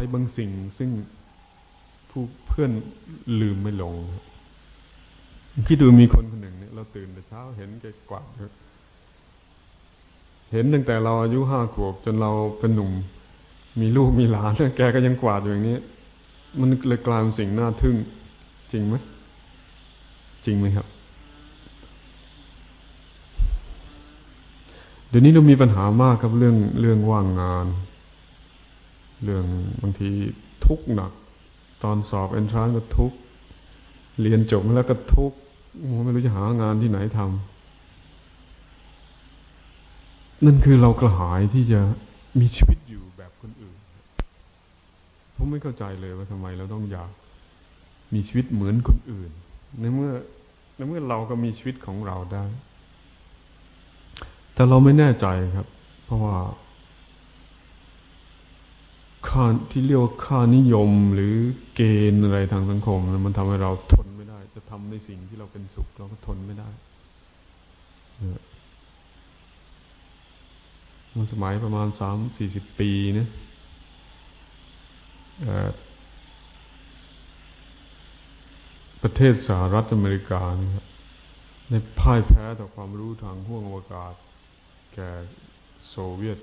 ไปบางสิ่งซึ่งผู้เพื่อนลืมไม่ลงคิดดูมีคนคนหนึ่งเนี่ยเราตื่นแต่เช้าเห็นแกกวาดเห็นตั้งแต่เราอายุห้าขวบ จนเราเป็นหนุ่ม มีลูกมีหลานแกก็ยังกวาดอยู่อย่างนี้ มันเลยกลายเป็นสิ่งน่าทึ่ง จริงไหมจริงไหมครับ เดี๋ยวนี้เรามีปัญหามากกับเรื่องเรื่องว่างงาน เรื่องบางทีทุกข์หนัก ตอนสอบเอนทรานก็ทุกข์เรียนจบแล้วก็ทุกข์ไม่รู้จะหางานที่ไหนทำนั่นคือเรากระหายที่จะมีชีวิตอยู่แบบคนอื่นผมไม่เข้าใจเลยว่าทำไมเราต้องอยากมีชีวิตเหมือนคนอื่น ในเมื่อในเมื่อเราก็มีชีวิตของเราได้ แต่เราไม่แน่ใจครับ เพราะว่า ค่าที่เรียกว่าค่านิยมหรือเกณฑ์อะไรทางสังคมมันทำให้เราทนไม่ได้ จะทำในสิ่งที่เราเป็นสุขเราก็ทนไม่ได้เมื่อสมัยประมาณสามสี่สิบปีนะประเทศสหรัฐอเมริกานี่ครับในพ่ายแพ้ต่อความรู้ทางห้วงอวกาศ แก่โซเวียต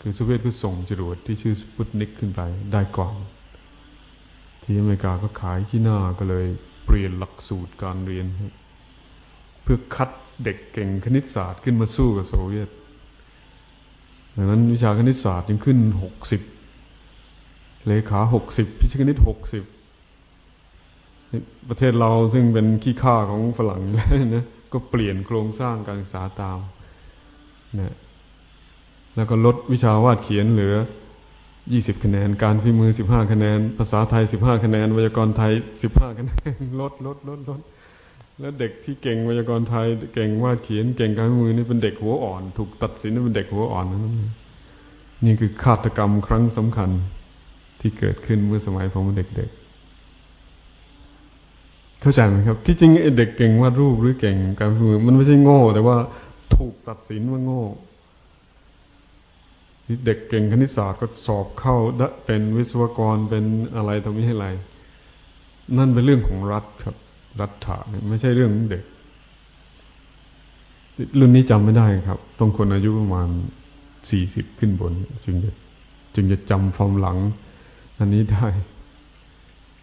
คือโซเวียตก็ส่งจรวดที่ชื่อสปุตนิกขึ้นไปได้ก่อน ที่อเมริกาก็ขายที่หน้าก็เลยเปลี่ยนหลักสูตรการเรียน เพื่อคัดเด็กเก่งคณิตศาสตร์ขึ้นมาสู้กับโซเวียตดังนั้นวิชาคณิตศาสตร์ยังขึ้นหกสิบเลขาหกสิบพิชคณิตหกสิบประเทศเราซึ่งเป็นขี้ข้าของฝรั่งแล้วนะก็เปลี่ยนโครงสร้างการศึกษาตามนะ แล้วก็ลดวิชาวาดเขียนเหลือยี่สิบคะแนน การพิมือสิบห้าคะแนน ภาษาไทยสิบห้าคะแนน ไวยากรณ์ไทยสิบห้าคะแนน ลดลดลดลด แล้วเด็กที่เก่งไวยากรณ์ไทย เก่งวาดเขียน เก่งการพิมือนี่เป็นเด็กหัวอ่อน ถูกตัดสินว่าเป็นเด็กหัวอ่อนนั่นนี่คือฆาตกรรมครั้งสำคัญที่เกิดขึ้นเมื่อสมัยผมเด็กๆ เข้าใจไหมครับ ที่จริงเด็กเก่งวาดรูปหรือเก่งการมือ มันไม่ใช่โง่ แต่ว่าถูกตัดสินว่าโง่ เด็กเก่งคณิตศาสตร์ก็สอบเข้าเป็นวิศวกรเป็นอะไรตรงนี้ให้ไร นั่นเป็นเรื่องของรัฐครับ รัฐะไม่ใช่เรื่องเด็ก รุ่นนี้จำไม่ได้ครับ ต้องคนอายุประมาณสี่สิบขึ้นบน จึงจะจึงจะจำความหลัง อันนี้ได้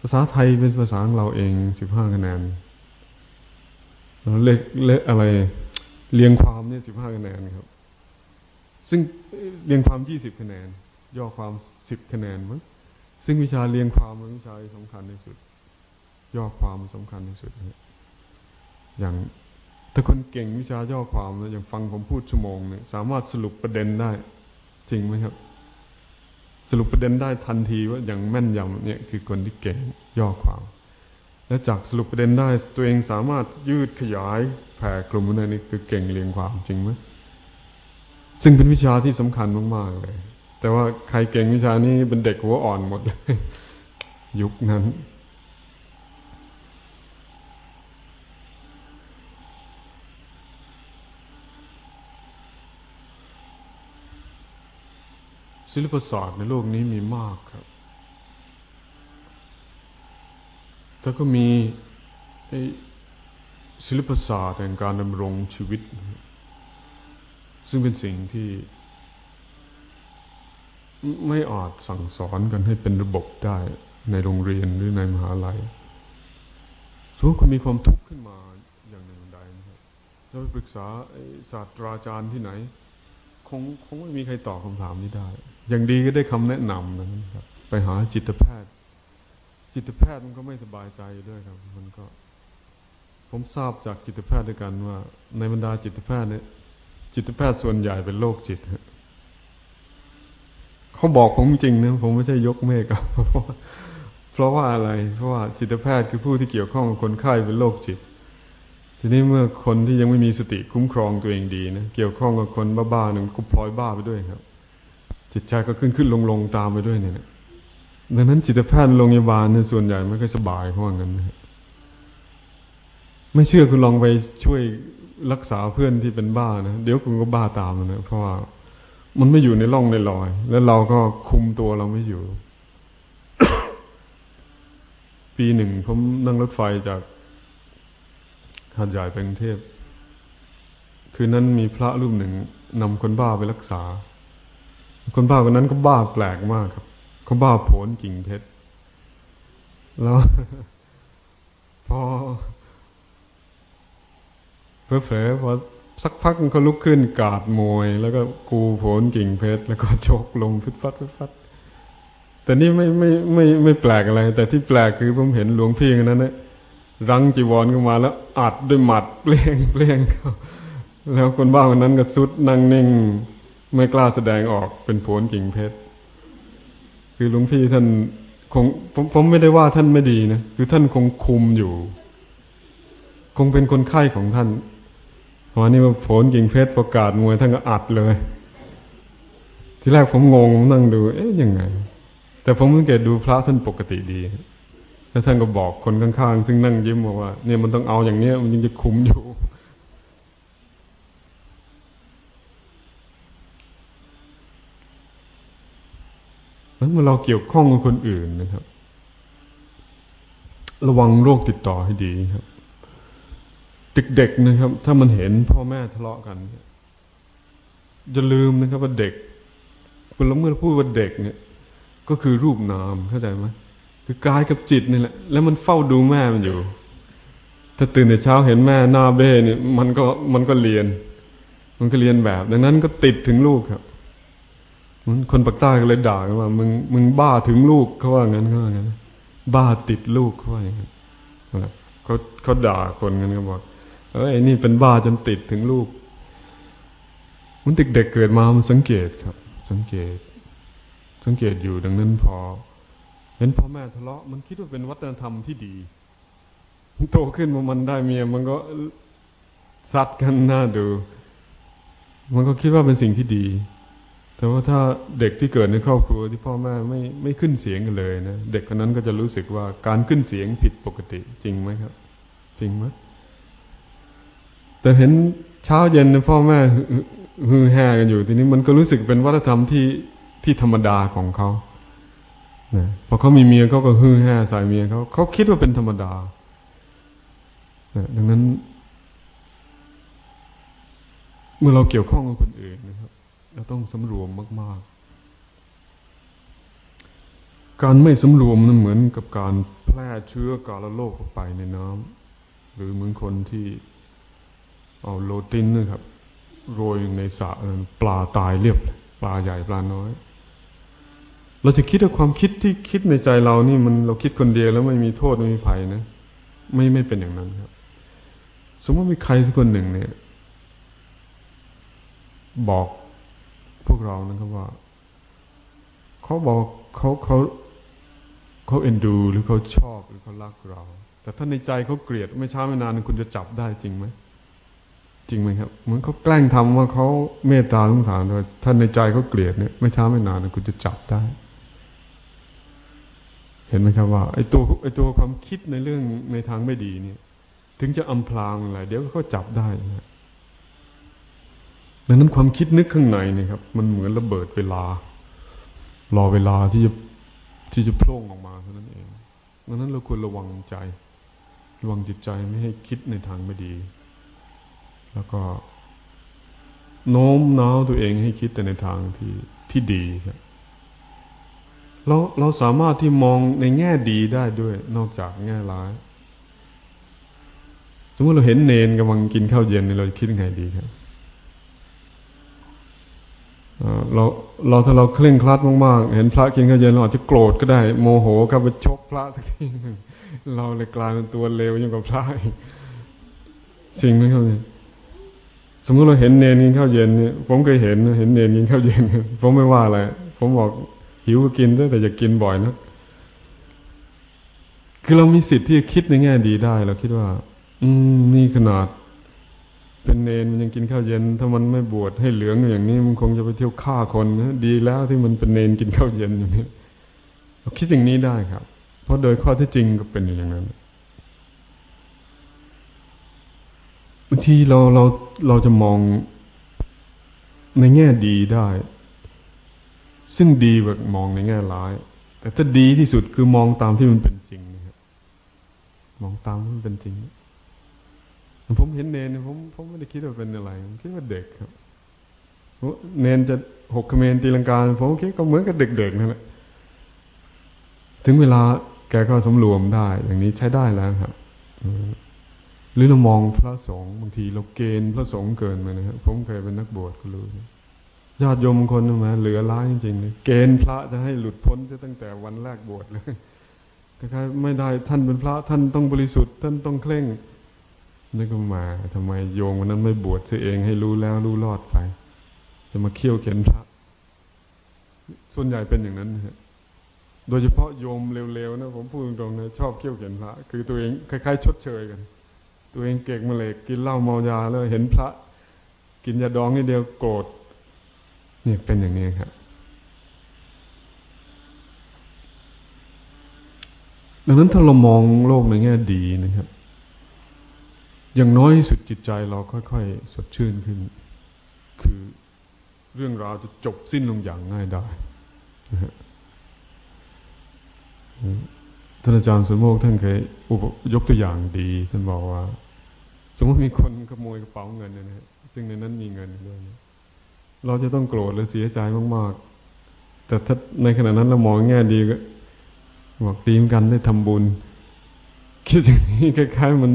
ภาษาไทยเป็นภาษาของเราเองสิบห้าคะแนนเลขเลขอะไร เรียงความเนี่ยสิบห้าคะแนนครับ ซึ่งเรียงความยี่สิบคะแนน ย่อความสิบคะแนนมั้งซึ่งวิชาเรียงความเป็นวิชาสำคัญที่สุด ย่อความสำคัญที่สุดอย่างถ้าคนเก่งวิชาย่อความอย่างฟังผมพูดชั่วโมงเนี่ยสามารถสรุปประเด็นได้ จริงไหมครับ สรุปประเด็นได้ทันทีว่าอย่างแม่นยำเนี่ยคือคนที่เก่งย่อความ และจากสรุปประเด็นได้ตัวเองสามารถยืดขยายแผ่กลุ่มนั้นนี่คือเก่งเรียงความจริงไหม ซึ่งเป็นวิชาที่สำคัญมากๆเลย แต่ว่าใครเก่งวิชานี้เป็นเด็กหัวอ่อนหมดเลยยุคนั้น ศิลปศาสตร์ในโลกนี้มีมากครับแต่ก็มีศิลปศาสตร์แห่งการดำรงชีวิต ซึ่งเป็นสิ่งที่ไม่อาจสั่งสอนกันให้เป็นระบบได้ในโรงเรียนหรือในมหาลัยสมมติคุณมีความทุกข์ขึ้นมาอย่างหนึ่งใดนะครับเราไปปรึกษาศาสตราจารย์ที่ไหน คงคงไม่มีใครตอบคำถามนี้ได้ อย่างดีก็ได้คำแนะนำนะครับ ไปหาจิตแพทย์ จิตแพทย์มันก็ไม่สบายใจด้วยครับ มันก็ ผมทราบจากจิตแพทย์ด้วยกันว่า ในบรรดาจิตแพทย์เนี่ย จิตแพทย์ส่วนใหญ่เป็นโรคจิตเขาบอกผมจริงนะผมไม่ใช่ยกเมฆครับเพราะว่าอะไร เพราะว่าจิตแพทย์คือผู้ที่เกี่ยวข้องกับคนไข้เป็นโรคจิต ทีนี้เมื่อคนที่ยังไม่มีสติคุ้มครองตัวเองดีนะเกี่ยวข้องกับคนบ้าๆหนึ่งก็พลอยบ้าไปด้วยครับ จิตใจก็ขึ้นขึ้นลงลงตามไปด้วยเนี่ยดังนั้นจิตแพทย์โรงพยาบาลเนี่ยส่วนใหญ่ไม่ค่อยสบายเพราะงั้นนะไม่เชื่อคุณลองไปช่วย รักษาเพื่อนที่เป็นบ้านะเดี๋ยวคุณก็บ้าตามนะเพราะว่ามันไม่อยู่ในร่องในรอย แล้วเราก็คุมตัวเราไม่อยู่ ปีหนึ่งผมนั่งรถไฟจากหาดใหญ่ไปกรุงเทพคืนนั้นมีพระรูปหนึ่งนำคนบ้าไปรักษา คนบ้าคนนั้นก็บ้าแปลกมากครับเขาบ้าโผนกิ่งเพชรแล้วพอ เผลอๆพอสักพักเขาลุกขึ้นกาดมวย แล้วก็กูโผนกิ่งเพชรแล้วก็ชกลงฟิตฟัดฟิตฟัดแต่นี่ไม่ไม่ไม่ไม่แปลกอะไร แต่ที่แปลกคือผมเห็นหลวงพี่นั้นนะรังจีวรเข้ามาแล้ว อัดด้วยหมัดเปลี่ยงเปลี่ยงเขาแล้วคนบ้าคนนั้นก็สุดนั่งนิ่ง ไม่กล้าแสดงออกเป็นโผนกิ่งเพชรคือหลวงพี่ท่านคงผมผมไม่ได้ว่าท่านไม่ดีนะคือท่านคงคุมอยู่ คงเป็นคนไข้ของท่าน วันนี้มาผนกิ่งเพชรประกาศมวยท่านก็อัดเลย ทีแรกผมงงผมนั่งดู เอ๊ะยังไง แต่ผมสังเกตดูพระท่านปกติดีแล้วท่านก็บอกคนข้างๆ ซึ่งนั่งยิ้มบอกว่า เนี่ยมันต้องเอาอย่างเนี้ยมันยังจะคุมอยู่แล้วเมื่อเราเกี่ยวข้องกับคนอื่นนะครับ ระวังโรคติดต่อให้ดีครับ เด็กๆนะครับ ถ้ามันเห็นพ่อแม่ทะเลาะกันอย่าลืมนะครับว่าเด็กเราเมื่อพูดว่าเด็กเนี่ย ก็คือรูปนามเข้าใจไหมคือกายกับจิตนี่แหละ แล้วมันเฝ้าดูแม่มันอยู่ ถ้าตื่นแต่เช้าเห็นแม่หน้าเบ้เนี่ยมันก็มันก็เรียน มันก็เรียนแบบ ดังนั้นก็ติดถึงลูกครับคนปากใต้ก็เลยด่ากันว่ามึงมึงบ้าถึงลูกเขาว่างั้นเขาว่างั้นบ้าติดลูกเขาว่าอย่างนั้นเขาเขาด่าคนกันเขาบอก เอ้ยนี่เป็นบ้าจนติดถึงลูก มันเด็กๆเเกิดมามันสังเกตครับ สังเกต สังเกตอยู่ดังนั้นพอ เห็นพ่อแม่ทะเลาะมันคิดว่าเป็นวัฒนธรรมที่ดีโตขึ้นมามันได้เมียมันก็ซัดกันหน้าดู มันก็คิดว่าเป็นสิ่งที่ดี แต่ว่าถ้าเด็กที่เกิดในครอบครัวที่พ่อแม่ไม่ไม่ขึ้นเสียงกันเลยนะ เด็กคนนั้นก็จะรู้สึกว่าการขึ้นเสียงผิดปกติจริงไหมครับ จริงไหม แต่เห็นเช้าเย็นพ่อแม่ฮือแห่กันอยู่ทีนี้มันก็รู้สึกเป็นวัฒนธรรมที่ที่ธรรมดาของเขาพอเขามีเมียเขาก็ฮือแห่ใส่เมียเขาเขาคิดว่าเป็นธรรมดาดังนั้น เมื่อเราเกี่ยวข้องกับคนอื่นนะครับ เราต้องสำรวมมาก ๆ การไม่สำรวมนั้นเหมือนกับการแพร่เชื้อกาลโรคออกไปในน้ำหรือเหมือนคนที่ เอาโลตินนะครับโรยในสระปลาตายเรียบ ปลาใหญ่ปลาน้อย เราจะคิดว่าความคิดที่คิดในใจเรานี่มันเราคิดคนเดียวแล้วไม่มีโทษไม่มีภัยนะ ไม่ไม่เป็นอย่างนั้นครับ สมมติมีใครสักคนหนึ่งเนี่ย บอกพวกเรานะครับว่าเขาบอกเขาเขาเขาเอ็นดูหรือเขาชอบหรือเขารักเรา แต่ถ้าในใจเขาเกลียดไม่ช้าไม่นานคุณจะจับได้จริงไหม จริงไหมครับเหมือนเขาแกล้งทำว่าเขาเมตตาสงสารเลยถ้านในใจเขาเกลียดเนี่ยไม่ช้าไม่นานคุณจะจับได้ เห็นไหมครับว่าไอ้ตัวไอ้ตัวความคิดในเรื่องในทางไม่ดีเนี่ย ถึงจะอำพรางอะไรเดี๋ยวเขาจับได้นะดังนั้นความคิดนึกข้างในนี่ครับ มันเหมือนระเบิดเวลา รอเวลาที่จะที่จะโผล่ออกมาเท่านั้นเองดังนั้นเราควรระวังใจ ระวังจิตใจไม่ให้คิดในทางไม่ดี แล้วก็ โน้มน้าวตัวเองให้คิดแต่ในทางที่ที่ดีครับเราเราสามารถที่มองในแง่ดีได้ด้วย นอกจากแง่ร้าย สมมติเราเห็นเนนกำลังกินข้าวเย็นเราคิดยังไงดีครับเราเราถ้าเราเคร่งครัดมากๆ เห็นพระกินข้าวเย็นเราอาจจะโกรธก็ได้ โมโหก็ไปชกพระสักทีหนึ่งเราเลยกลายเป็นตัวเลวยิ่งกว่าพระสิ่งไหมครับเนี่ย สมมติเราเห็นเนรกินข้าวเย็นเนี่ยผมเคยเห็นเห็นเนรกินข้าวเย็นผมไม่ว่าอะไรผมบอกหิวก็กินแต่อย่ากินบ่อยนะคือเรามีสิทธิ์ที่จะคิดในแง่ดีได้เราคิดว่า อืมนี่ขนาด เป็นเนนมันยังกินข้าวเย็น ถ้ามันไม่บวชให้เหลืองอย่างนี้มันคงจะไปเที่ยวฆ่าคนนะดีแล้วที่มันเป็นเนนกินข้าวเย็นอย่างนี้เราคิดอย่างนี้ได้ครับ เพราะโดยข้อที่จริงก็เป็นอย่างนั้นบาง ทีเราเราเราจะมองในแง่ดีได้ ซึ่งดีกว่ามองในแง่ร้าย แต่ถ้าดีที่สุดคือมองตามที่มันเป็นจริงนะครับมองตามที่มันเป็นจริง ผมเห็นเนนผมผมไม่ได้คิดว่าเป็นอะไรผมคิดว่าเด็กครับเนนจะหกเมนตีลังกาผมคิดก็เหมือนกับเด็กๆนั่นแหละถึงเวลาแกก็สมรวมได้ อย่างนี้ใช้ได้แล้วครับ หรือเรามองพระสงฆ์บางทีเราเกณฑ์พระสงฆ์เกินไปนะครับผมเคยเป็นนักบวชก็รู้ญาติโยมคนนึงมาเหลือร้ายจริงๆเลยเกณฑ์พระจะให้หลุดพ้นตั้งแต่วันแรกบวชเลยคล้ายๆไม่ได้ท่านเป็นพระท่านต้องบริสุทธิ์ ท่านต้องเคร่งนี่ก็มาทำไมโยมวันนั้นไม่บวชเสียเองให้รู้แล้วรู้รอดไป จะมาเคี่ยวเข็นพระ ส่วนใหญ่เป็นอย่างนั้นนะโดยเฉพาะโยมเร็วๆนะผมพูดตรงๆนะชอบเคี่ยวเข็นพระ คือตัวเองคล้ายๆ ชดเชยกัน ตัวเองเก่งมาเลยกินเหล้าเมายาแล้วเห็นพระ กินยาดองนี่เดียวโกรธนี่เป็นอย่างนี้ครับดังนั้นถ้าเรามองโลกในแง่ดีนะครับ อย่างน้อยสุดจิตใจเราค่อยๆ สดชื่นขึ้น คือเรื่องราวจะจบสิ้นลงอย่างง่ายได้นะฮะท่านอาจารย์สมโมกท่านเคยยกตัวอย่างดี ท่านบอกว่า สมมติมีคนขโมยกระเป๋าเงินนะฮะซึ่งในนั้นมีเงินด้วยนะเราจะต้องโกรธหรือเสียใจมากๆ แต่ถ้าในขณะนั้นเรามองแง่ดีก็บอกดีมกันได้ทำบุญ คิดอย่างนี้คล้ายๆมัน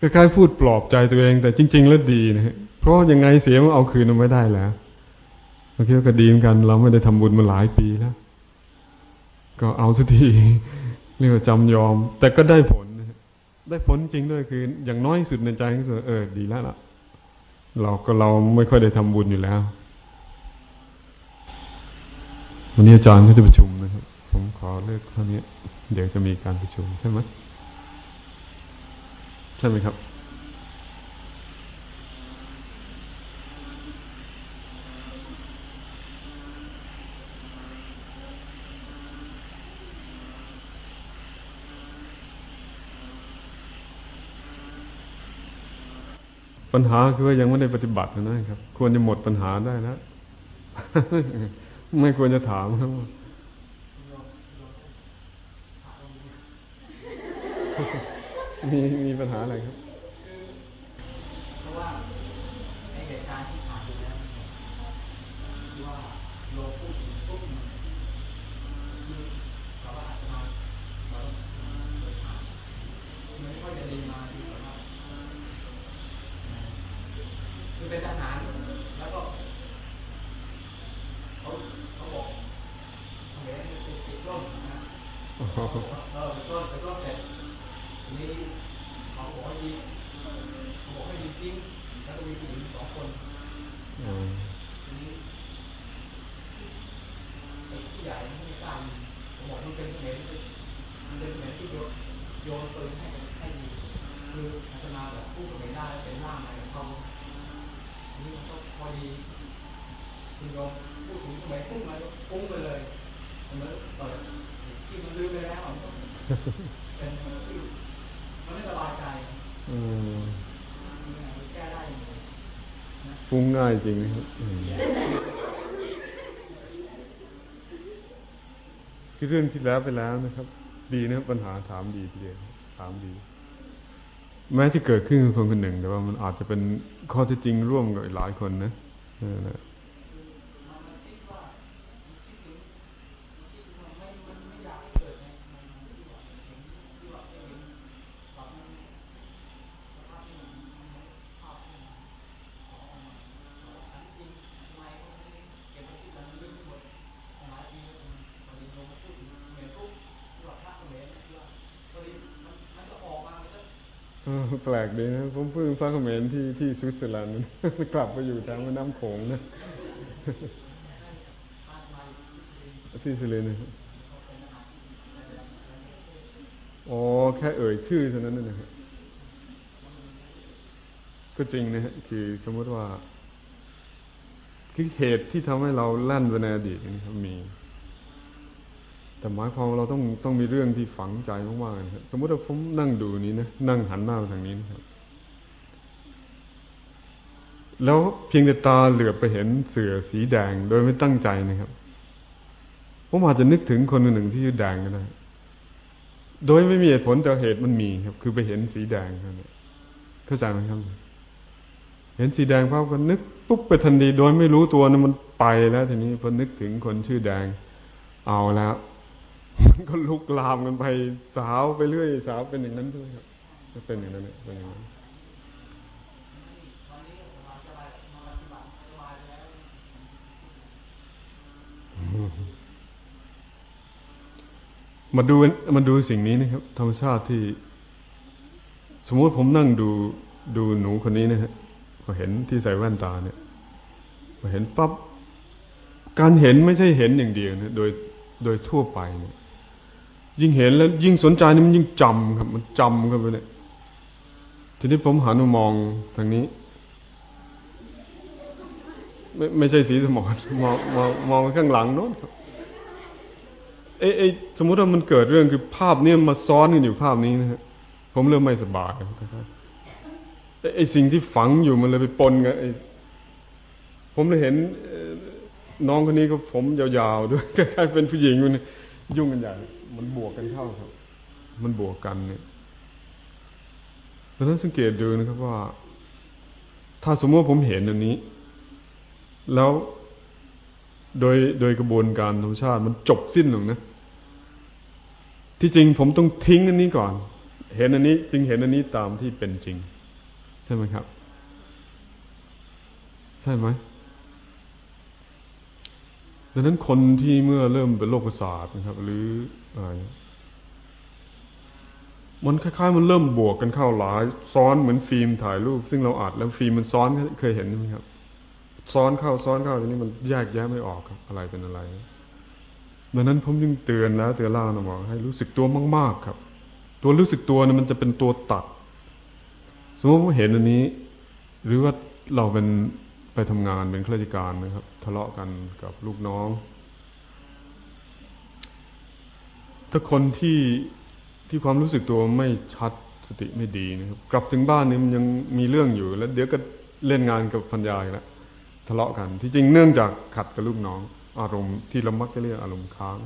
คล้ายๆพูดปลอบใจตัวเอง แต่จริง ๆ แล้วดีนะฮะเพราะยังไงเสียมันเอาคืนมันไม่ได้แล้วเราคิดว่าก็ดีมกัน เราไม่ได้ทำบุญมาหลายปีแล้ว ก็เอาสักทีเรียกว่าจำยอม แต่ก็ได้ผล ได้ผลจริงด้วยคือ อย่างน้อยสุดในใจก็คือเออดีแล้วล่ะ เราก็เราไม่ค่อยได้ทำบุญอยู่แล้ว วันนี้อาจารย์ก็จะประชุมนะครับ ผมขอเลิกเท่านี้ เดี๋ยวจะมีการประชุมใช่ไหมใช่ไหมครับ ปัญหาคือว่ายังไม่ได้ปฏิบัตินะครับ ควรจะหมดปัญหาได้แล้วไม่ควรจะถามครับมีมีปัญหาอะไรครับเพราะว่าในเหตุการณ์ที่ผ่านไปแล้วว่าโลพูดถึงปุ๊บคือเราอาจจะมาเราเคยผ่านไม่ค่อยจะดีมาที่แบบว่า คือเป็นทหาร แล้วก็เขาเขาบอกเขาเห็นติดร่มนะเออติดร่มติดร่มเสร็จนี้เขาบอกให้ดีเขาบอกให้ดีจริงแล้วก็มีผู้หญิงสองคนทีนี้ผู้ใหญ่ไม่กล้าผมบอกมันเป็นเหตุมันเป็นเหตุที่โยนปืนให้ให้ดีคืออาจารย์แบบพูดกับไม่ได้เป็นร่างอะไรของเขา นี่มันก็พอดีคุณโยมพูดถึงสมัยพุ่งมาพุ่งไปเลยมันเปิดที่มันลืมไปแล้วมันก็เป็นที่มันไม่สบายใจแก้ได้ฟุ้งง่ายจริงครับคือเรื่องที่แล้วไปแล้วนะครับ ดีนะปัญหาถามดีทีเดียวถามดี แม้ที่เกิดขึ้นกับคนคนหนึ่ง แต่ว่ามันอาจจะเป็นข้อที่จริงร่วมกับหลายคนนะแปลก ดีนะ ผมเพิ่งฟัง comment ที่ที่สวิตเซอร์แลนด์กลับไปอยู่ทางแม่น้ำโขงนะที่สวิตเซอร์แลนด์อ๋อแค่เอ่ยชื่อเท่านั้นนะครับก็จริงนะฮะคือสมมติว่าคือเหตุที่ทำให้เราลั่นไปในอดีตนะครับมี แต่หมายความเราต้องต้องมีเรื่องที่ฝังใจมากๆนะครับสมมติว่าผมนั่งดูนี้นะนั่งหันหน้าไปทางนี้นะครับ แล้วเพียงแต่ตาเหลือบไปเห็นเสือสีแดงโดยไม่ตั้งใจนะครับผมอาจจะนึกถึงคนหนึ่งที่ชื่อแดงก็ได้โดยไม่มีเหตุผลแต่เหตุมันมีครับ คือไปเห็นสีแดงเท่านั้นเข้าใจไหมครับ เห็นสีแดงภาพก็นึกปุ๊บไปทันทีโดยไม่รู้ตัวนะมันไปแล้ว ทีนี้พอนึกถึงคนชื่อแดงเอาแล้ว มันก็ลุกลามกันไปสาวไปเรื่อย สาวเป็นอย่างนั้นด้วยครับจะเป็นอย่างนั้นเป็นอย่างนั้นมาดูมาดูสิ่งนี้นะครับ ธรรมชาติที่ สมมติผมนั่งดูดูหนูคนนี้นะฮะพอเห็นที่ใส่แว่นตาเนี่ยพอเห็นปั๊บการเห็นไม่ใช่เห็นอย่างเดียวนะโดยโดยทั่วไปเนี่ย ยิ่งเห็นแล้วยิ่งสนใจนี่มันยิ่งจำครับ มันจำเข้าไปเลยทีนี้ผมหันมามองทางนี้ ไม่ไม่ใช่สีสมองมองมองมองข้างหลังโน้นครับเอ้ไอสมมุติว่ามันเกิดเรื่องคือภาพนี้มาซ้อนกันอยู่ภาพนี้นะฮะผมเริ่มไม่สบายไอ้สิ่งที่ฝังอยู่มันเลยไปปนกันไอ้ผมเลยเห็นน้องคนนี้ก็ผมยาวๆด้วยคล้ายๆเป็นผู้หญิงอยู่นี่ยุ่งกันใหญ่ มันบวกกันเข้าครับ มันบวกกันเนี่ยดังนั้นสังเกตดูนะครับว่า ถ้าสมมติว่าผมเห็นอันนี้ แล้วโดยโดยกระบวนการธรรมชาติมันจบสิ้นลงนะ ที่จริงผมต้องทิ้งอันนี้ก่อน เห็นอันนี้จึงเห็นอันนี้ตามที่เป็นจริง ใช่ไหมครับ ใช่ไหม ดังนั้นคนที่เมื่อเริ่มเป็นโรคประสาทนะครับ หรืออะไรมันคล้ายๆ มันเริ่มบวกกันเข้าหลาย ซ้อนเหมือนฟิล์มถ่ายรูป ซึ่งเราอัดแล้วฟิล์มมันซ้อนเคยเห็นไหมครับ ซ้อนเข้าซ้อนเข้าทีนี้มันแยกแยะไม่ออกครับ อะไรเป็นอะไรดังนั้นผมจึงเตือนแล้วเตือนล่านะบอกให้รู้สึกตัวมาก ๆ ครับ ตัวรู้สึกตัวเนี่ยมันจะเป็นตัวตัด สมมติว่าเห็นอันนี้ หรือว่าเราเป็น ไปทำงานเป็นข้าราชการนะครับ ทะเลาะกันกับลูกน้อง ถ้าคนที่ที่ความรู้สึกตัวไม่ชัดสติไม่ดีนะครับ กลับถึงบ้านนี่มันยังมีเรื่องอยู่ แล้ว เดี๋ยวก็เล่นงานกับพันยายแล้วทะเลาะกัน ที่จริงเนื่องจากขัดกับลูกน้อง อารมณ์ที่เรามักจะเรียกอารมณ์ค้าง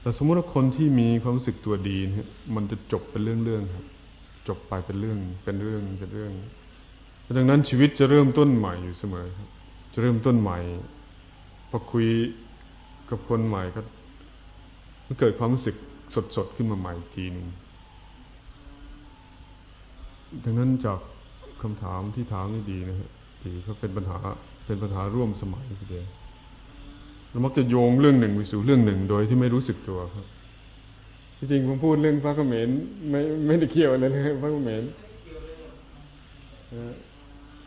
แต่สมมติว่าคนที่มีความรู้สึกตัวดีนี่ยมันจะจบเป็นเรื่องๆครับ จบไปเป็นเรื่องเป็นเรื่องเป็นเรื่อง ดังนั้นชีวิตจะเริ่มต้นใหม่อยู่เสมอครับ จะเริ่มต้นใหม่พอคุยกับคนใหม่ก็มันเกิดความรู้สึกสดๆขึ้นมาใหม่ทีหนึ่งดังนั้นจากคำถามที่ถามนี่ดีนะฮะดีก็เป็นปัญหาเป็นปัญหาร่วมสมัยทีเดียวเรามักจะโยงเรื่องหนึ่งไปสู่เรื่องหนึ่งโดยที่ไม่รู้สึกตัวครับที่จริงผมพูดเรื่องพระเขมรไม่ไม่ได้เกี่ยวอะไรเลยพระเขมร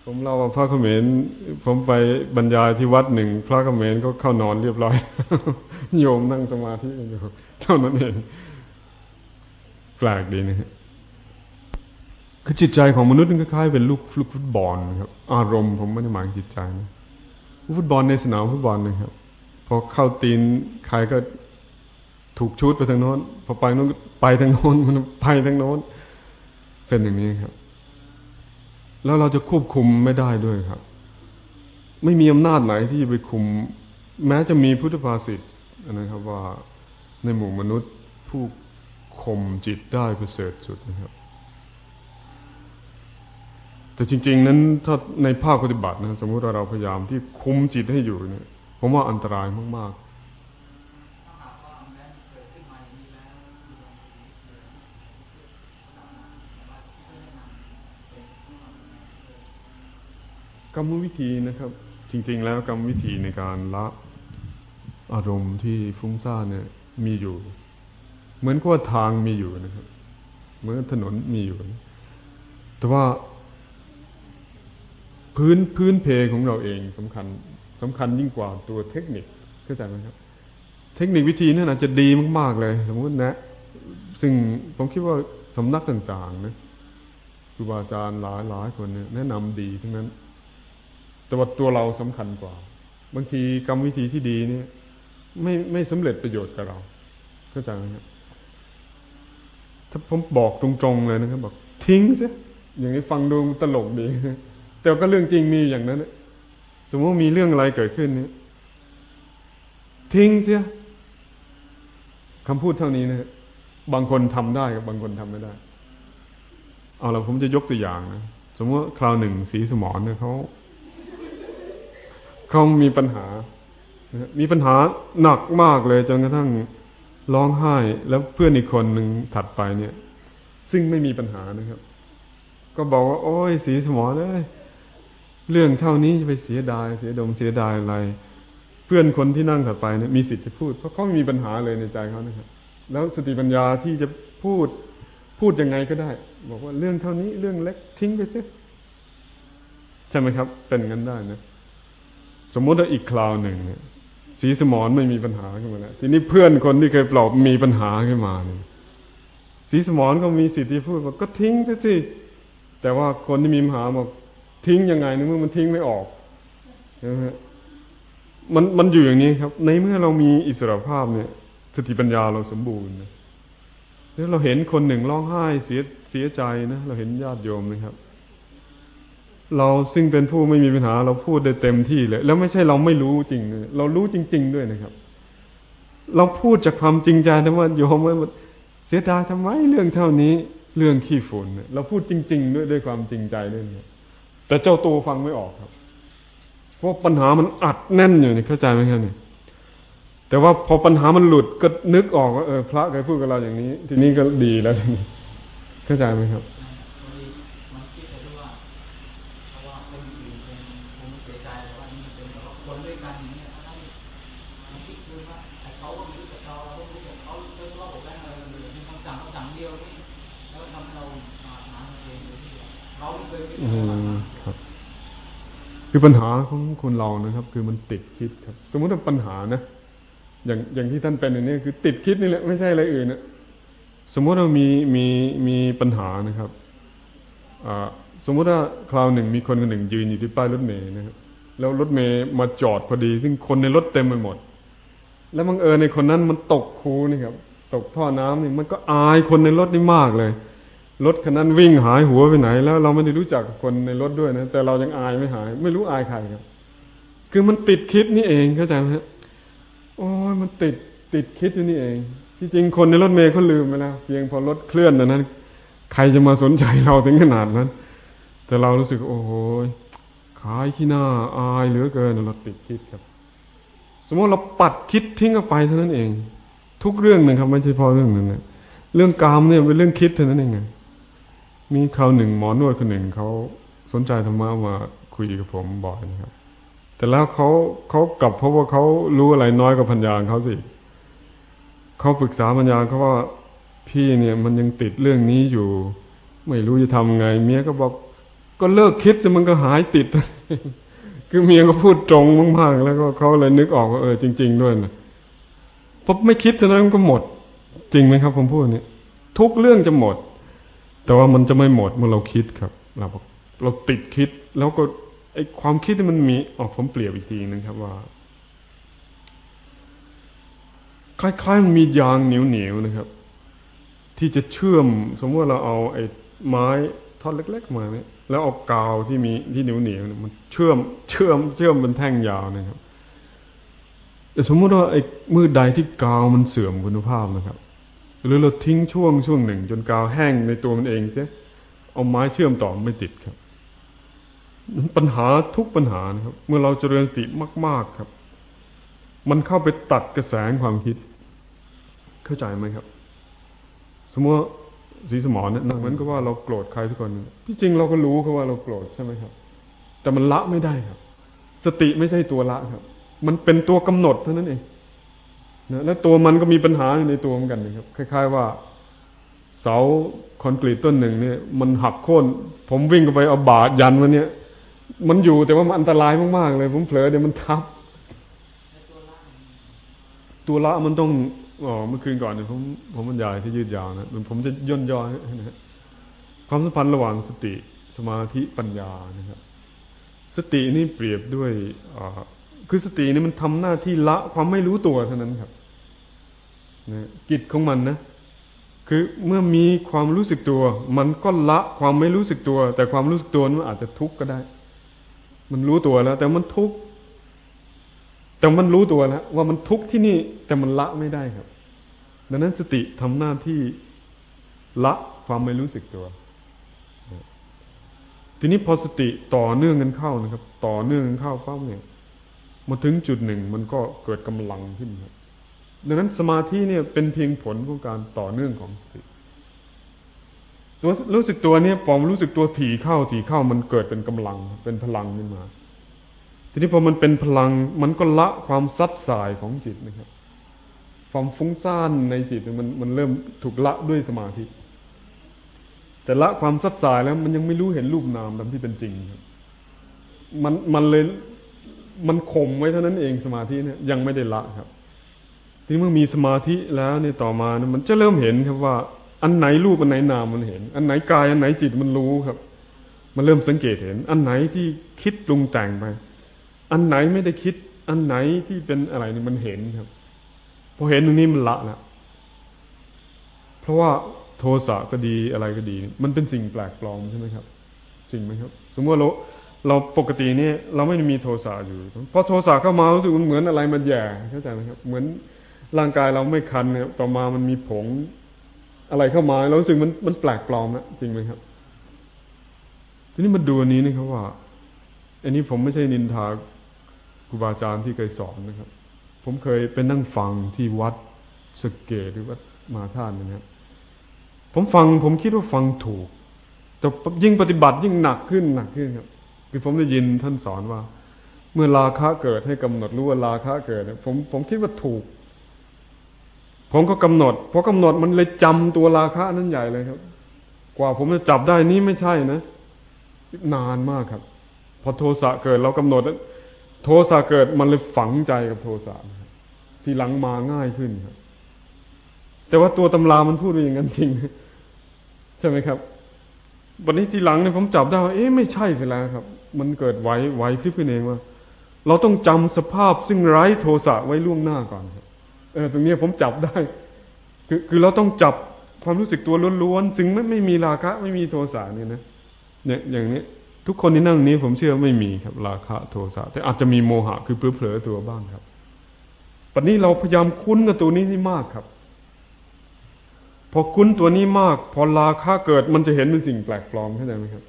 ผมเล่าว่าพระเขมรผมไปบรรยายที่วัดหนึ่งพระเขมรก็เข้านอนเรียบร้อย โยมนั่งสมาธิอยู่เท่านั้นเองแปลกดีนะฮะคือจิตใจของมนุษย์มันคล้ายๆเป็นลูกลูกฟุตบอลครับ อารมณ์ผมไม่ได้หมายจิตใจนะฟุตบอลในสนามฟุตบอลนะครับพอเข้าตีนใครก็ถูกชุดไปทางโน้นพอไปโน้นไปทางโน้นมันไปทางโน้นเป็นอย่างนี้ครับ แล้วเราจะควบคุมไม่ได้ด้วยครับ ไม่มีอำนาจไหนที่จะไปคุม แม้จะมีพุทธภาษิตนะครับว่าในหมู่มนุษย์ผู้ข่มจิตได้ประเสริฐสุดนะครับ แต่จริง ๆ นั้นถ้าในภาคปฏิบัตินะสมมติว่าเราพยายามที่คุมจิตให้อยู่เนี่ยผมว่าอันตรายมาก ๆ กรรมวิธีนะครับ จริง ๆ แล้วกรรมวิธีในการละอารมณ์ที่ฟุ้งซ่านเนี่ยมีอยู่ เหมือนกับว่าทางมีอยู่นะครับ เหมือนถนนมีอยู่ แต่ว่า พื้นพื้นเพของเราเองสำคัญสำคัญยิ่งกว่าตัวเทคนิคเข้าใจไหมครับ เทคนิควิธีนั้นอาจจะดีมาก ๆ เลย สมมตินะ ซึ่งผมคิดว่าสำนักต่าง ๆ นะครูบาอาจารย์หลายหลายคนเนี่ยแนะนำดีทั้งนั้น แต่ว่าตัวเราสำคัญกว่า บางทีกรรมวิธีที่ดีนี่ไม่ไม่สำเร็จประโยชน์กับเราเข้าใจไหมครับถ้าผมบอกตรงๆเลยนะครับ บอก ทิ้งซะอย่างนี้ฟังดูตลกดีแต่ก็เรื่องจริงมีอย่างนั้นสมมติมีเรื่องอะไรเกิดขึ้นนี่ทิ้งเสียคำพูดเท่านี้นะบางคนทำได้กับบางคนทำไม่ได้ เอาละผมจะยกตัวอย่างนะสมมติคราวหนึ่งสีสมอนเนี่ยเขา เขามีปัญหา มีปัญหาหนักมากเลยจนกระทั่งร้องไห้แล้วเพื่อนอีกคนหนึ่งถัดไปเนี่ย ซึ่งไม่มีปัญหานะครับ ก็บอกว่า โอ้ยสีสมอเลยเรื่องเท่านี้จะไปเสียดาย เสียดมเสียดายอะไร เพื่อนคนที่นั่งถัดไปเนี่ยมีสิทธิ์จะพูดเพราะเขาไม่มีปัญหาเลยในใจเขานะครับ แล้วสติปัญญาที่จะพูดพูดยังไงก็ได้ บอกว่าเรื่องเท่านี้เรื่องเล็กทิ้งไปซิใช่ไหมครับ เป็นงั้นได้นะ มมติว่าอีกคราวหนึ่งเนี่ยสีสมอนไม่มีปัญหาขึ้นมาแล้วทีนี้เพื่อนคนที่เคยปลอบมีปัญหาขึ้นมาเนี่ยสีสมอนก็มีสิทธิ์ที่พูดว่าก็ทิ้งซะสิแต่ว่าคนที่มีปัญหาบอกทิ้งยังไงในเมื่อมันทิ้งไม่ออกนะฮะมันมันอยู่อย่างนี้ครับ ในเมื่อเรามีอิสรภาพเนี่ยสติปัญญาเราสมบูรณ์แล้วเราเห็นคนหนึ่งร้องไห้เสียเสียใจนะเราเห็นญาติโยมนะครับ เราซึ่งเป็นผู้ไม่มีปัญหาเราพูดได้เต็มที่เลย แล้วไม่ใช่เราไม่รู้จริงเรารู้จริง ๆ ด้วยนะครับ เราพูดจากความจริงใจนะว่าโยมว่าเสียดายทำไมเรื่องเท่านี้ เรื่องขี้ฝุ่นเราพูดจริง ๆ ด้วยด้วยความจริงใจด้วยแต่เจ้าตัวฟังไม่ออกครับ เพราะปัญหามันอัดแน่นอยู่นี่เข้าใจไหมครับเนี่ยแต่ว่าพอปัญหามันหลุดก็นึกออกว่าเออพระเคยพูดกับเราอย่างนี้ ทีนี้ก็ดีแล้วเข้าใจไหมครับ คือปัญหาของคนเรานะครับ คือมันติดคิดครับ สมมุติว่าปัญหานะอย่างอย่างที่ท่านเป็นอย่างนี้คือติดคิดนี่แหละไม่ใช่อะไรอื่นนะสมมุติว่ามีมีมีปัญหานะครับสมมุติว่าคราวหนึ่งมีคนคนหนึ่งยืนอยู่ที่ป้ายรถเมย์นะครับแล้วรถเมย์มาจอดพอดี ซึ่งคนในรถเต็มไปหมด แล้วบังเอิญในคนนั้นมันตกคูนี่ครับ ตกท่อน้ำนี่มันก็อายคนในรถนี่มากเลย รถคันนั้นวิ่งหายหัวไปไหน แล้วเราไม่ได้รู้จักคนในรถด้วยนะ แต่เรายังอายไม่หาย ไม่รู้อายใครครับ คือมันติดคิดนี่เองเข้าใจไหมโอ้ยมันติดติดคิดอยู่นี่เอง ที่จริงคนในรถเมล์เขาลืมไปแล้วเพียงพอรถเคลื่อนนั้น ใครจะมาสนใจเราถึงขนาดนั้น แต่เรารู้สึกโอ้โหขายขี้หน้าอายเหลือเกินเราติดคิดครับ สมมติเราปัดคิดทิ้งออกไปเท่านั้นเอง ทุกเรื่องหนึ่งครับไม่ใช่พอเรื่องนึงนะเรื่องกามเนี่ยเป็นเรื่องคิดเท่านั้นเอง มีคราวหนึ่งหมอนวดคนหนึ่งเขาสนใจธรรมะมาคุยกับผมบ่อยนะครับ แต่แล้วเขาเขากลับเพราะว่าเขารู้อะไรน้อยกว่าพัญญาเขาสิเขาปรึกษาพัญญาเขาว่าพี่เนี่ยมันยังติดเรื่องนี้อยู่ ไม่รู้จะทำไง เมียก็บอก ก็เลิกคิดจะมันก็หายติด คือเมียก็พูดตรงมากๆแล้วก็เขาเลยนึกออกว่าเออจริง ๆ ด้วยนะพอไม่คิดเท่านั้นก็หมด จริงไหมครับผมพูดนี่ทุกเรื่องจะหมด แต่ว่ามันจะไม่หมดเมื่อเราคิดครับ เราบอกเราติดคิด แล้วก็ไอความคิดที่มันมีออกผมเปรียบอีกทีนึงครับว่า คล้ายๆมันมียางเหนียวๆนะครับ ที่จะเชื่อม สมมติว่าเราเอาไอ้ไม้ท่อนเล็ก ๆ มาเนี่ยแล้วเอากาวที่มีที่เหนียวๆมันเชื่อมเชื่อมเชื่อมเป็นแท่งยาวนะครับแต่สมมติว่าไอ้มือใดที่กาวมันเสื่อมคุณภาพนะครับ หรือเราทิ้งช่วงช่วงหนึ่ง จนกาวแห้งในตัวมันเองเสียเอาไม้เชื่อมต่อไม่ติดครับ ปัญหาทุกปัญหานะครับ เมื่อเราเจริญสติมาก ๆครับ มันเข้าไปตัดกระแสความคิด เข้าใจไหมครับ สมมติสีสมอนเนี่ยเหมือนกับว่าเราโกรธใครทุกคนที่จริงเราก็รู้เขาว่าเราโกรธใช่ไหมครับ แต่มันละไม่ได้ครับ สติไม่ใช่ตัวละครับ มันเป็นตัวกำหนดเท่านั้นเอง นะแล้วตัวมันก็มีปัญหาในตัวเหมือนกันนะครับคล้าย ๆ ว่า เสาคอนกรีตต้นหนึ่งเนี่ย มันหักโค่นผมวิ่งไปเอาบาดยันมันเนี่ยมันอยู่แต่ว่ามันอันตรายมากๆเลย ผมเผลอเดี๋ยวมันทับ ตัวละมันต้องอ๋อเมื่อคืนก่อนเนี่ยผมผมบรรยายที่ยืดยาวนะผมจะย่นย่อนะความสัมพันธ์ระหว่างสติสมาธิปัญญานะครับ สตินี่เปรียบด้วยคือสตินี่มันทำหน้าที่ละความไม่รู้ตัวเท่านั้นครับ นะกิจของมันนะ คือเมื่อมีความรู้สึกตัว มันก็ละความไม่รู้สึกตัว แต่ความรู้สึกตัวมันอาจจะทุกข์ก็ได้ มันรู้ตัวแล้ว แต่มันทุกข์แต่มันรู้ตัวแล้วว่ามันทุกข์ที่นี่แต่มันละไม่ได้ครับ ดังนั้นสติทำหน้าที่ละความไม่รู้สึกตัว ทีนี้พอสติต่อเนื่องกันเข้านะครับ ต่อเนื่องกันเข้าปั๊บเนี่ยมาถึงจุดหนึ่งมันก็เกิดกำลังขึ้นครับ ดังนั้นสมาธิเนี่ยเป็นเพียงผลของการต่อเนื่องของสติตัวรู้สึกตัวเนี่ยพอมรู้สึกตัวถี่เข้าถี่เข้ามันเกิดเป็นกำลังเป็นพลังขึ้นมา ทีนี้พอมันเป็นพลังมันก็ละความซัดสายของจิตนะครับ ความฟุ้งซ่านในจิตมันมันเริ่มถูกละด้วยสมาธิ แต่ละความซัดสายแล้วมันยังไม่รู้เห็นรูปนามตามที่เป็นจริงครับมันมันเลยมันข่มไว้เท่านั้นเองสมาธิเนี่ยยังไม่ได้ละครับ ทีเมื่อมีสมาธิแล้วเนี่ยต่อมาเนี่ยมันจะเริ่มเห็นครับว่า อันไหนรูปอันไหนนามมันเห็น อันไหนกายอันไหนจิตมันรู้ครับ มันเริ่มสังเกตเห็น อันไหนที่คิดปรุงแต่งไป อันไหนไม่ได้คิด อันไหนที่เป็นอะไรนี่มันเห็นครับพอเห็นตรงนี้มันละล้วเพราะว่าโทสะก็ดีอะไรก็ดี มันเป็นสิ่งแปลกปลอมใช่ไหมครับ จริงไหมครับ สมมติว่าเราเราปกติเนี่ยเราไม่ได้มีโทสะอยู่พอโทสะเข้ามารู้สึกเหมือนอะไรมันแย่เข้าใจไหมครับ เหมือน ร่างกายเราไม่คันเนี่ยต่อมามันมีผง อะไรเข้ามาเรารู้สึกมันมันแปลกปลอมนะจริงไหมครับ ทีนี้มาดูอันนี้นะครับว่า อันนี้ผมไม่ใช่นินทาครูบาอาจารย์ที่เคยสอนนะครับ ผมเคยไปนั่งฟังที่วัดสเกตหรือวัดมาท่านนะครับ ผมฟังผมคิดว่าฟังถูก แต่ยิ่งปฏิบัติยิ่งหนักขึ้นหนักขึ้นครับคือผมได้ยินท่านสอนว่า เมื่อราคะเกิดให้กำหนดรู้ว่าราคะเกิดผมผมคิดว่าถูก ผมก็กำหนดพอกำหนดมันเลยจำตัวราคะนั้นใหญ่เลยครับ กว่าผมจะจับได้นี่ไม่ใช่นะ นานมากครับ พอโทสะเกิดเรากำหนดโทสะเกิดมันเลยฝังใจกับโทสะทีหลังมาง่ายขึ้นครับ แต่ว่าตัวตำรามันพูดว่าอย่างนั้นจริง ใช่ไหมครับวันนี้ทีหลังเนี่ยผมจับได้ว่าเอ๊ะไม่ใช่ไปแล้วครับ มันเกิดไหวไหวพลิบขึ้นเองว่า เราต้องจำสภาพซึ่งไร้โทสะไว้ล่วงหน้าก่อน ออตรงนี้ผมจับได้ คือคือเราต้องจับความรู้สึกตัวล้วนๆซึ่งไม่ไม่มีราคะ ไม่มีโทสะเนี่ยนะเนี่ยอย่างนี้ทุกคนที่นั่งนี้ผมเชื่อไม่มีครับ ราคะโทสะแต่อาจจะมีโมหะคือเผลอๆตัวบ้างครับปัจนี้เราพยายามคุ้นกับตัวนี้ให้มากครับ พอคุ้นตัวนี้มาก พอราคาเกิดมันจะเห็นเป็นสิ่งแปลกปลอมเข้าใจไหมครับ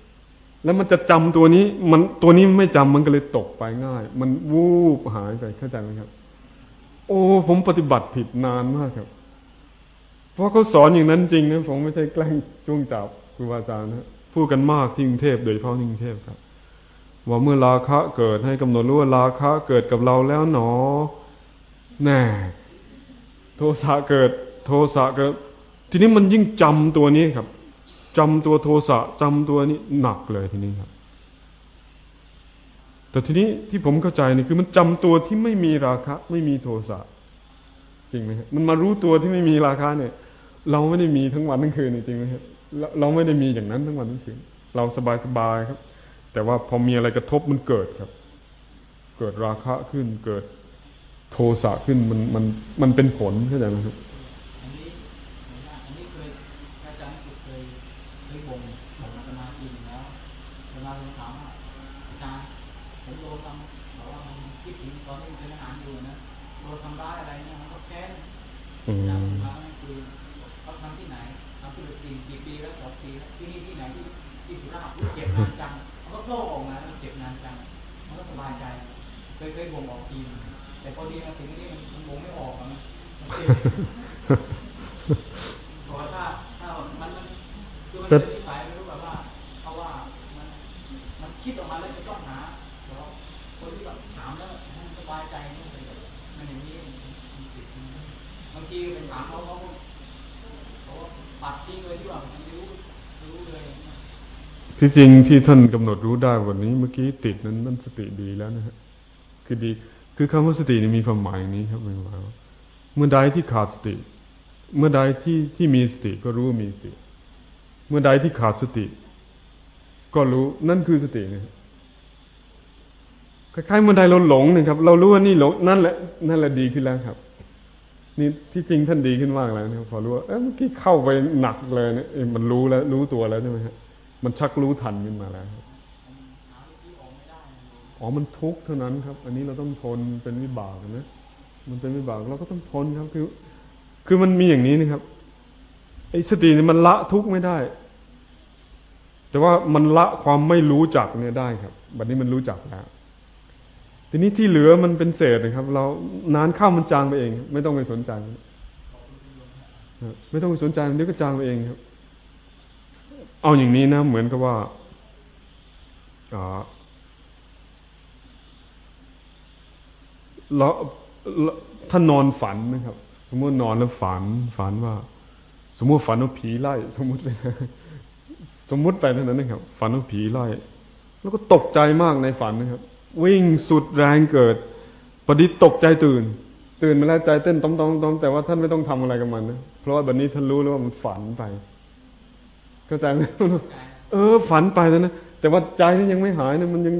แล้วมันจะจำตัวนี้ มันตัวนี้ไม่จำมันก็เลยตกไปง่าย มันวูบหายไปเข้าใจไหมครับ โอ้ผมปฏิบัติผิดนานมากครับ เพราะเขาสอนอย่างนั้นจริงนะผมไม่ใช่แกล้งจุ้งจับครูบาอาจารย์นะพูดกันมากที่กรุงเทพโดยเฉพาะที่กรุงเทพครับ ว่าเมื่อราคะเกิดให้กำหนดรู้ว่าราคะเกิดกับเราแล้วหนอแน่โทสะเกิด โทสะเกิด ทีนี้มันยิ่งจำตัวนี้ครับจำตัวโทสะจำตัวนี้หนักเลยทีนี้ครับ แต่ทีนี้ที่ผมเข้าใจนี่คือมันจำตัวที่ไม่มีราคะ ไม่มีโทสะจริงไหมครับมันมารู้ตัวที่ไม่มีราคะเนี่ย เราไม่ได้มีทั้งวันทั้งคืนจริงไหมครับเราไม่ได้มีอย่างนั้นทั้งวันทั้งคืนเราสบายสบายครับ แต่ว่าพอมีอะไรกระทบมันเกิดครับ เกิดราคะขึ้นเกิดโทสะขึ้นมันมันมันเป็นผลเข้าใจไหมครับอืมคือ เขาทำที่ไหนทำที่กี่กี่ปีแล้วสองปีแล้วที่นี่ที่ไหนที่ที่สุราษฎร์เจ็บนานจังมันก็โล่ออกมาแล้วเจ็บนานจังมันก็สบายใจเคยเคยบ่งออกทีแต่พอดีมาถึงนี่มันบ่งไม่ออกนะมันเจ็บพอถ้าถ้ามันมันคือมันเป็นที่สายไม่รู้แบบว่าเพราะว่ามันมันคิดออกมาแล้วจะต้องหาแล้วคนที่แบบถามแล้วสบายใจนี่มันอย่างนี้ บางทีเป็นถามเขาเขาเขาปัดทิ้งเลยที่ว่ามันรู้รู้เลยที่จริงที่ท่านกำหนดรู้ได้วันนี้เมื่อกี้ติดนั้นนั่นสติดีแล้วนะฮะคือดี คือคำว่าสตินี่มีความหมายอย่างนี้ครับหมายว่าเมื่อใดที่ขาดสติ เมื่อใดที่ที่มีสติก็รู้ว่ามีสติ เมื่อใดที่ขาดสติ ก็รู้นั่นคือสตินะคล้ายๆเมื่อใดเราหลงนะครับ เรารู้ว่านี่หลงนั่นแหละนั่นแหละดีขึ้นแล้วครับ นี่ที่จริงท่านดีขึ้นมากแล้วนะครับพอรู้ว่าเมื่อกี้เข้าไปหนักเลยเนี่ยมันรู้แล้ว รู้ตัวแล้วใช่ไหมครับมันชักรู้ทันขึ้นมาแล้วอ๋อมันทุกข์เท่านั้นครับ อันนี้เราต้องทนเป็นวิบากนะมันเป็นวิบากเราก็ต้องทนครับคือ คือมันมีอย่างนี้นะครับไอ้สติเนี่ยมันละทุกข์ไม่ได้ แต่ว่ามันละความไม่รู้จักเนี่ยได้ครับ บัดนี้มันรู้จักแล้ว ทีนี้ที่เหลือมันเป็นเศษนะครับ เรานานเข้ามันจางไปเอง ไม่ต้องไปสนใจ ไม่ต้องไปสนใจมันเดี๋ยวก็จางไปเองครับ เอาอย่างนี้นะ เหมือนกับว่าอ่าเราเราถ้านอนฝันนะครับ สมมตินอนแล้วฝัน ฝันว่า สมมติฝันว่าผีไล่ สมมติไปนะสมมติไปเท่านั้นนะครับ ฝันว่าผีไล่ แล้วก็ตกใจมากในฝันนะครับ วิ่งสุดแรงเกิดพอดีตกใจตื่น ตื่นมาแล้วใจเต้นต้อมต้อมต้อมแต่ว่าท่านไม่ต้องทำอะไรกับมันนะเพราะว่าบัดนี้ท่านรู้แล้วว่ามันฝันไปเข้าใจไหมเออ ฝันไปแล้วนะแต่ว่าใจนี่ยังไม่หายนะมันยัง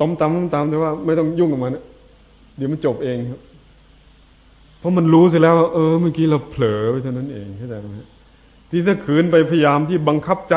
ต้มตามต้มตามแต่ว่าไม่ต้องยุ่งกับมันนะเดี๋ยวมันจบเองครับเพราะมันรู้เสร็จแล้วว่าเออเมื่อกี้เราเผลอไปเท่านั้นเองเข้าใจไหมที่ถ้าขืนไปพยายามที่บังคับใจ